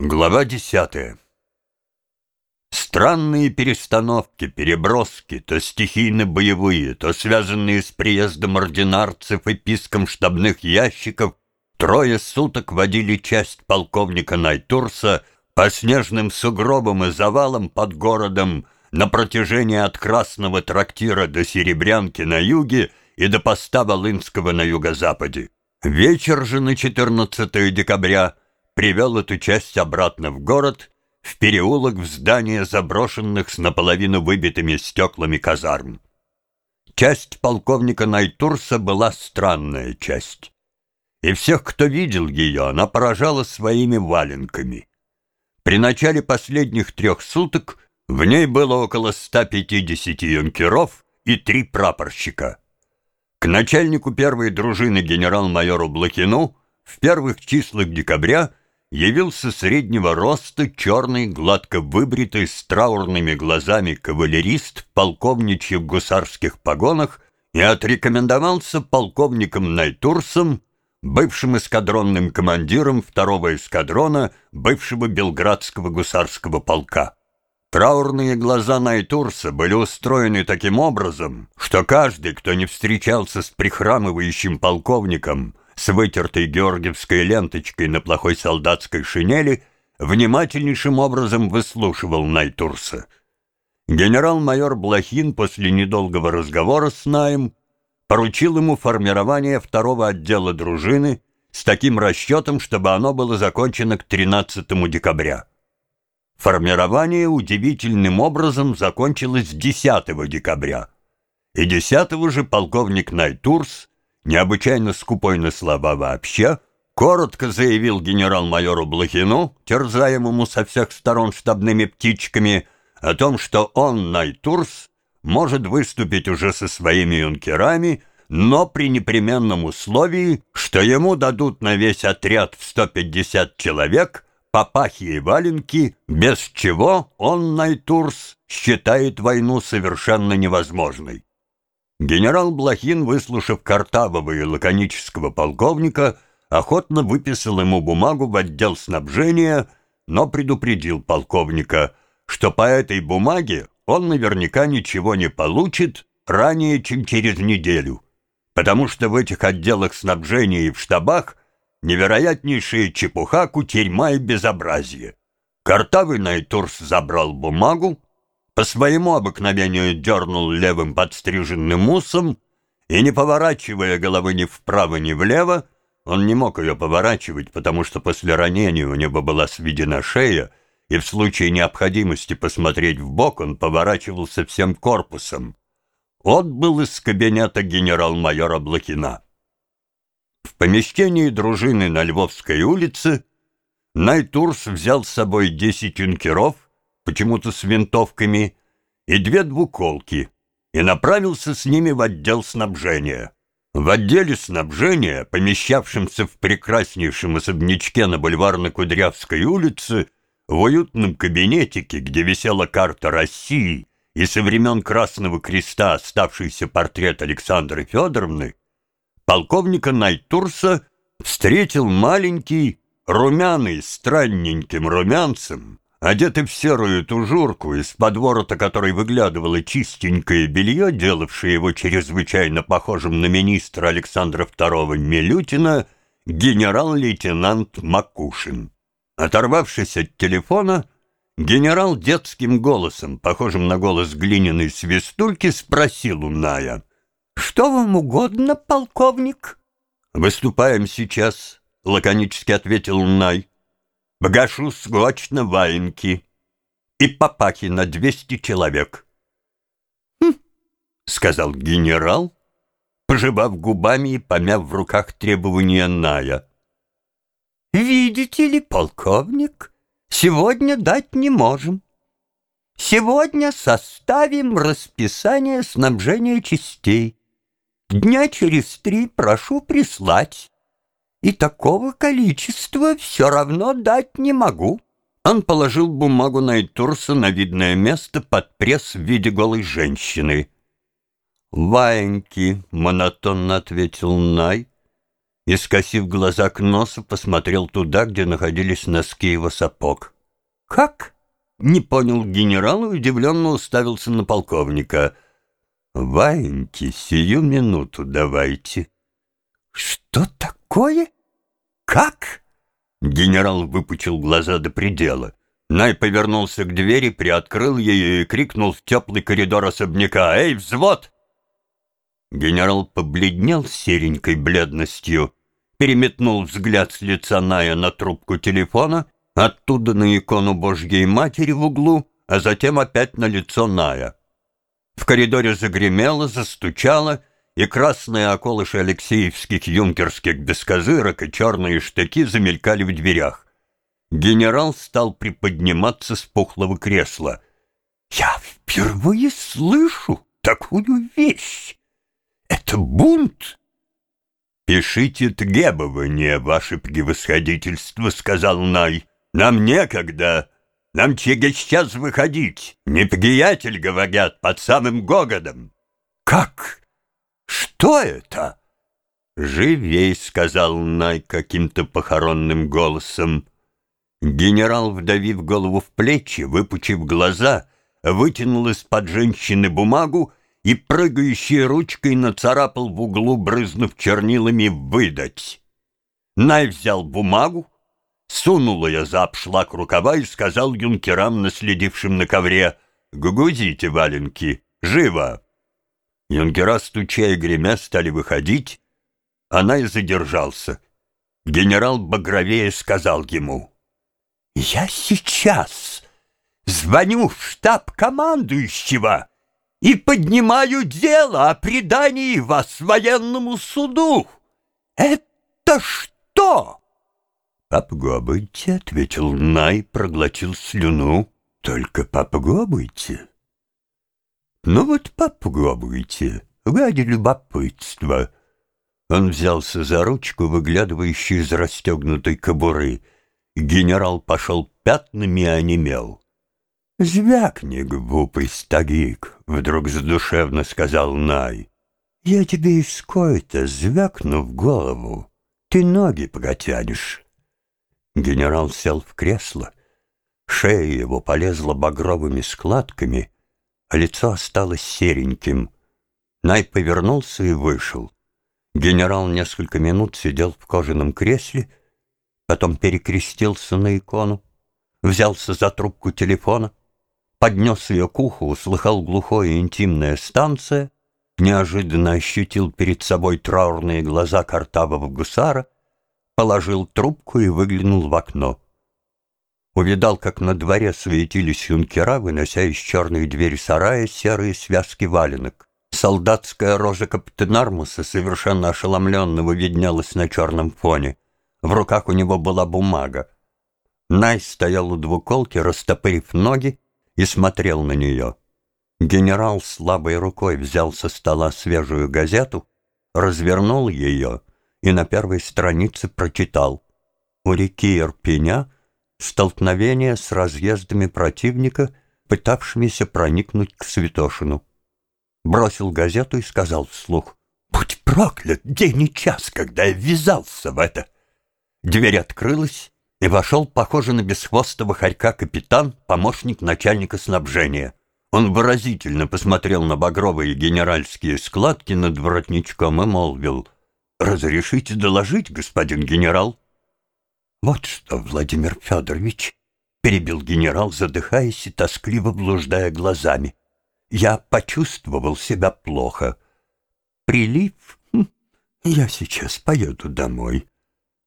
Глава десятая. Странные перестановки, переброски, то стихийно-боевые, то связанные с приездом ординарцев и писком штабных ящиков, трое суток водили часть полковника Найтурса по снежным сугробам и завалам под городом на протяжении от Красного трактира до Серебрянки на юге и до поста Волынского на юго-западе. Вечер же на 14 декабря – привел эту часть обратно в город, в переулок в здание заброшенных с наполовину выбитыми стеклами казарм. Часть полковника Найтурса была странная часть. И всех, кто видел ее, она поражала своими валенками. При начале последних трех суток в ней было около 150 юнкеров и три прапорщика. К начальнику первой дружины генерал-майору Блохину в первых числах декабря явился среднего роста, черный, гладко выбритый, с траурными глазами кавалерист в полковничьих гусарских погонах и отрекомендовался полковником Найтурсом, бывшим эскадронным командиром второго эскадрона бывшего Белградского гусарского полка. Траурные глаза Найтурса были устроены таким образом, что каждый, кто не встречался с прихрамывающим полковником, с вытертой георгиевской ленточкой на плохой солдатской шинели, внимательнейшим образом выслушивал Найтурса. Генерал-майор Блохин после недолгого разговора с Наем поручил ему формирование второго отдела дружины с таким расчетом, чтобы оно было закончено к 13 декабря. Формирование удивительным образом закончилось 10 декабря, и 10 же полковник Найтурс необычайно скупой на слова вообще, коротко заявил генерал-майору Блохину, терзаемому со всех сторон штабными птичками, о том, что он, Найтурс, может выступить уже со своими юнкерами, но при непременном условии, что ему дадут на весь отряд в 150 человек папахи и валенки, без чего он, Найтурс, считает войну совершенно невозможной. Генерал Блохин, выслушав картавого и лаконического полковника, охотно выписал ему бумагу в отдел снабжения, но предупредил полковника, что по этой бумаге он наверняка ничего не получит ранее, чем через неделю, потому что в этих отделах снабжения и в штабах невероятнейшая чепуха, кутерьма и безобразие. Картавый Найтурс забрал бумагу, по своему обыкновению дернул левым подстриженным усом и, не поворачивая головы ни вправо, ни влево, он не мог ее поворачивать, потому что после ранения у него была сведена шея, и в случае необходимости посмотреть в бок он поворачивался всем корпусом. Отбыл из кабинета генерал-майора Блохина. В помещении дружины на Львовской улице Найтурс взял с собой десять юнкеров — почему-то с винтовками, и две двуколки, и направился с ними в отдел снабжения. В отделе снабжения, помещавшемся в прекраснейшем особнячке на бульварно-Кудрявской улице, в уютном кабинетике, где висела карта России и со времен Красного Креста оставшийся портрет Александры Федоровны, полковника Найтурса встретил маленький, румяный, странненьким румянцем, Одетый в серую тужурку, из-под ворота которой выглядывало чистенькое белье, делавшее его чрезвычайно похожим на министра Александра II Милютина, генерал-лейтенант Макушин. Оторвавшись от телефона, генерал детским голосом, похожим на голос глиняной свистульки, спросил у Ная. «Что вам угодно, полковник?» «Выступаем сейчас», — лаконически ответил Най. Багашу срочно валенки и папахи на двести человек. «Хм», — сказал генерал, пожевав губами и помяв в руках требования Ная. «Видите ли, полковник, сегодня дать не можем. Сегодня составим расписание снабжения частей. Дня через три прошу прислать и такого количества все равно дать не могу». Он положил бумагу Найтурса на видное место под пресс в виде голой женщины. «Ваеньки», — монотонно ответил Най. и, скосив глаза к носу, посмотрел туда, где находились носки его сапог. «Как?» — не понял генерал и удивленно уставился на полковника. «Ваеньки, сию минуту давайте». «Что такое? Как?» Генерал выпучил глаза до предела. Най повернулся к двери, приоткрыл ее и крикнул в теплый коридор особняка «Эй, взвод!» Генерал побледнел серенькой бледностью, переметнул взгляд с лица Ная на трубку телефона, оттуда на икону Божьей Матери в углу, а затем опять на лицо Ная. В коридоре загремело, застучало, и красные околыши алексеевских юнкерских бескозырок и черные штыки замелькали в дверях. Генерал стал приподниматься с пухлого кресла. «Я впервые слышу такую вещь! Это бунт!» «Пишите требования, ваше превосходительство», — сказал Най. «Нам некогда. Нам через час выходить. Неприятель, говорят, под самым Гогодом». «Как? Что это?» «Живей», — сказал Най каким-то похоронным голосом. Генерал, вдавив голову в плечи, выпучив глаза, вытянул из-под женщины бумагу и прыгающей ручкой нацарапал в углу, брызнув чернилами «выдать». Най взял бумагу, сунул ее за обшлак рукава и сказал юнкерам, наследившим на ковре, «Гугузите, валенки, живо!» Юнкера, стуча и гремя, стали выходить, она и задержался. Генерал Багровее сказал ему, я сейчас звоню в штаб командующего и поднимаю дело о предании вас военному суду. Это что? Попробуйте, ответил Най, проглотил слюну. Только попробуйте. Ну вот попробуйте, ради любопытства. Он взялся за ручку, выглядывающую из расстегнутой кобуры — Генерал пошел пятнами и онемел. «Звякни, глупый стагик», — вдруг задушевно сказал Най. «Я тебе из кой-то звякну в голову. Ты ноги протянешь». Генерал сел в кресло. Шея его полезла багровыми складками, а лицо осталось сереньким. Най повернулся и вышел. Генерал несколько минут сидел в кожаном кресле, потом перекрестился на икону, взялся за трубку телефона, поднес ее к уху, услыхал глухое интимная станция, неожиданно ощутил перед собой траурные глаза картавого гусара, положил трубку и выглянул в окно. Увидал, как на дворе светились юнкера, вынося из черной двери сарая серые связки валенок. Солдатская рожа капитанармуса, совершенно ошеломленного, виднелась на черном фоне — в руках у него была бумага. Най стоял у двуколки, растопырив ноги, и смотрел на нее. Генерал слабой рукой взял со стола свежую газету, развернул ее и на первой странице прочитал. У реки Ирпеня столкновение с разъездами противника, пытавшимися проникнуть к Святошину. Бросил газету и сказал вслух, «Будь проклят день и час, когда я ввязался в это!» Дверь открылась, и вошел, похожий на бесхвостого хорька капитан, помощник начальника снабжения. Он выразительно посмотрел на багровые генеральские складки над воротничком и молвил, «Разрешите доложить, господин генерал?» «Вот что, Владимир Федорович», — перебил генерал, задыхаясь и тоскливо блуждая глазами, «я почувствовал себя плохо. Прилив? Хм, я сейчас поеду домой».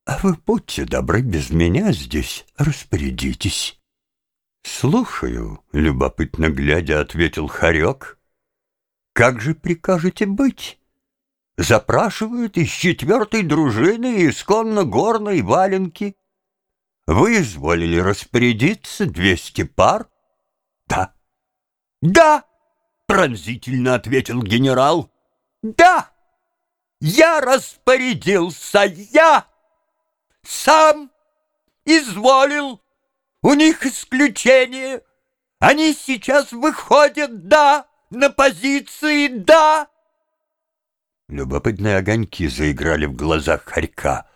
А вы будьте добры без меня здесь, распорядитесь. Слушаю, любопытно глядя, ответил Харек. Как же прикажете быть? Запрашивают из четвертой дружины исконно горной валенки. Вы изволили распорядиться двести пар? Да. Да, пронзительно ответил генерал. Да, я распорядился, я! сам изволил. У них исключение. Они сейчас выходят, да, на позиции, да. Любопытные огоньки заиграли в глазах хорька.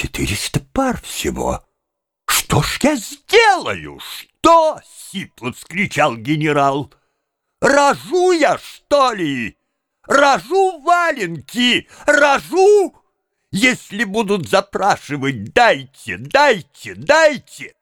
«Четыреста пар всего! Что ж я сделаю? Что?» — сипло вскричал генерал. «Рожу я, что ли? Рожу валенки! Рожу! Если будут запрашивать, дайте, дайте, дайте!»